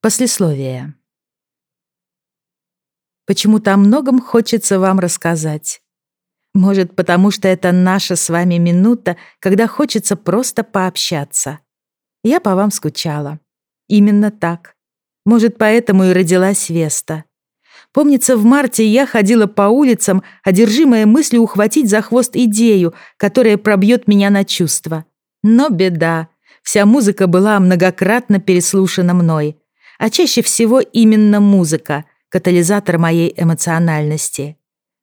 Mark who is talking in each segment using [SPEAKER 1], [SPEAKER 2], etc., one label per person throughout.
[SPEAKER 1] Послесловие. Почему-то о многом хочется вам рассказать. Может, потому что это наша с вами минута, когда хочется просто пообщаться. Я по вам скучала. Именно так. Может, поэтому и родилась Веста. Помнится, в марте я ходила по улицам, одержимая мыслью ухватить за хвост идею, которая пробьет меня на чувства. Но беда. Вся музыка была многократно переслушана мной. А чаще всего именно музыка, катализатор моей эмоциональности.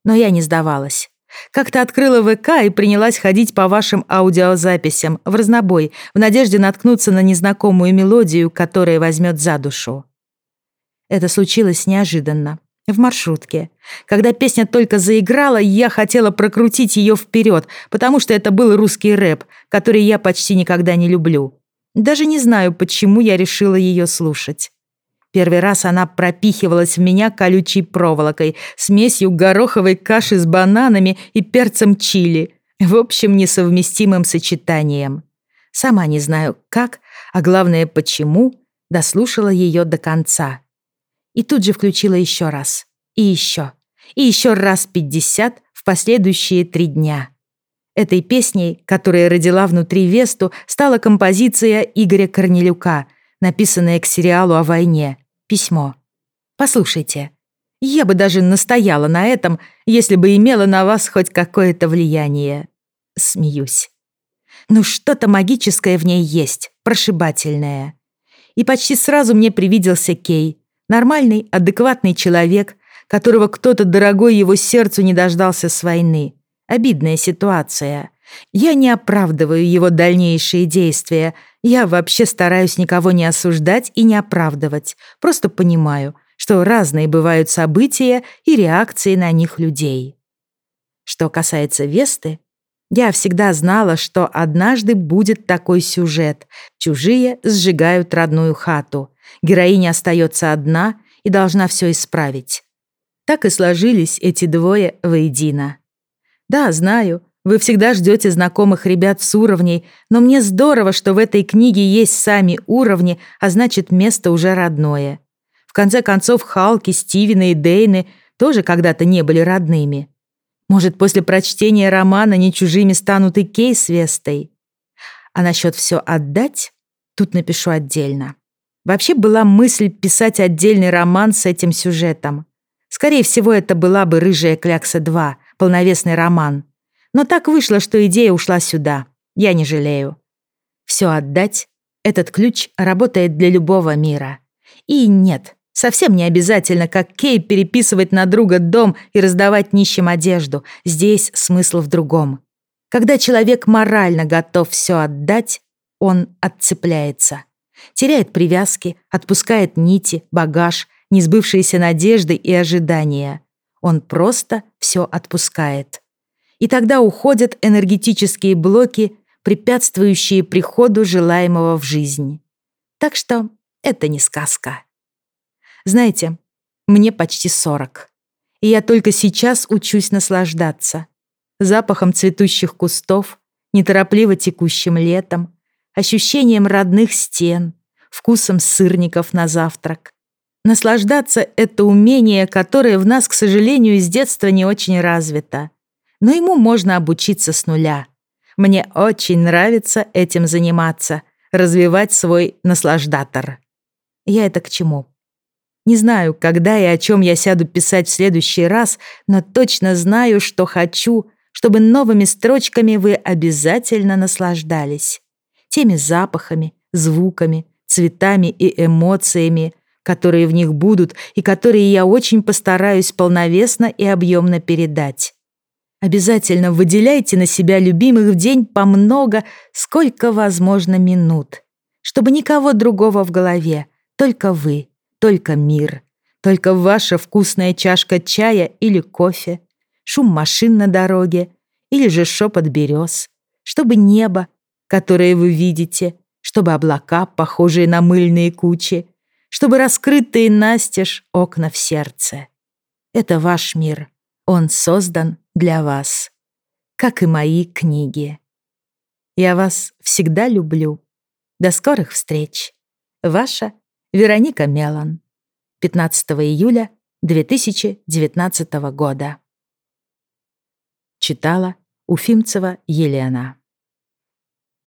[SPEAKER 1] Но я не сдавалась. Как-то открыла ВК и принялась ходить по вашим аудиозаписям в разнобой, в надежде наткнуться на незнакомую мелодию, которая возьмет за душу. Это случилось неожиданно. В маршрутке. Когда песня только заиграла, я хотела прокрутить ее вперед, потому что это был русский рэп, который я почти никогда не люблю. Даже не знаю, почему я решила ее слушать. Первый раз она пропихивалась в меня колючей проволокой, смесью гороховой каши с бананами и перцем чили. В общем, несовместимым сочетанием. Сама не знаю как, а главное почему, дослушала ее до конца. И тут же включила еще раз. И еще. И еще раз пятьдесят в последующие три дня. Этой песней, которая родила внутри Весту, стала композиция Игоря Корнелюка, написанная к сериалу о войне «Письмо». Послушайте, я бы даже настояла на этом, если бы имела на вас хоть какое-то влияние. Смеюсь. Ну что-то магическое в ней есть, прошибательное. И почти сразу мне привиделся Кей, Нормальный, адекватный человек, которого кто-то дорогой его сердцу не дождался с войны. Обидная ситуация. Я не оправдываю его дальнейшие действия. Я вообще стараюсь никого не осуждать и не оправдывать. Просто понимаю, что разные бывают события и реакции на них людей. Что касается Весты, я всегда знала, что однажды будет такой сюжет. Чужие сжигают родную хату. Героиня остается одна и должна все исправить. Так и сложились эти двое воедино. Да, знаю, вы всегда ждете знакомых ребят с уровней, но мне здорово, что в этой книге есть сами уровни, а значит, место уже родное. В конце концов, Халки, Стивены и Дейны тоже когда-то не были родными. Может, после прочтения романа не чужими станут и Кей с Вестой? А насчет все отдать, тут напишу отдельно. Вообще была мысль писать отдельный роман с этим сюжетом. Скорее всего, это была бы «Рыжая клякса 2», полновесный роман. Но так вышло, что идея ушла сюда. Я не жалею. Все отдать — этот ключ работает для любого мира. И нет, совсем не обязательно, как Кей, переписывать на друга дом и раздавать нищим одежду. Здесь смысл в другом. Когда человек морально готов все отдать, он отцепляется теряет привязки, отпускает нити, багаж, несбывшиеся надежды и ожидания. Он просто все отпускает. И тогда уходят энергетические блоки, препятствующие приходу желаемого в жизнь. Так что это не сказка. Знаете, мне почти 40. И я только сейчас учусь наслаждаться. Запахом цветущих кустов, неторопливо текущим летом, ощущением родных стен, вкусом сырников на завтрак. Наслаждаться — это умение, которое в нас, к сожалению, с детства не очень развито. Но ему можно обучиться с нуля. Мне очень нравится этим заниматься, развивать свой наслаждатор. Я это к чему? Не знаю, когда и о чем я сяду писать в следующий раз, но точно знаю, что хочу, чтобы новыми строчками вы обязательно наслаждались теми запахами, звуками, цветами и эмоциями, которые в них будут и которые я очень постараюсь полновесно и объемно передать. Обязательно выделяйте на себя любимых в день по много, сколько возможно минут, чтобы никого другого в голове, только вы, только мир, только ваша вкусная чашка чая или кофе, шум машин на дороге или же шепот берез, чтобы небо которые вы видите, чтобы облака, похожие на мыльные кучи, чтобы раскрытые настежь окна в сердце. Это ваш мир. Он создан для вас, как и мои книги. Я вас всегда люблю. До скорых встреч. Ваша Вероника Мелан. 15 июля 2019 года. Читала Уфимцева Елена.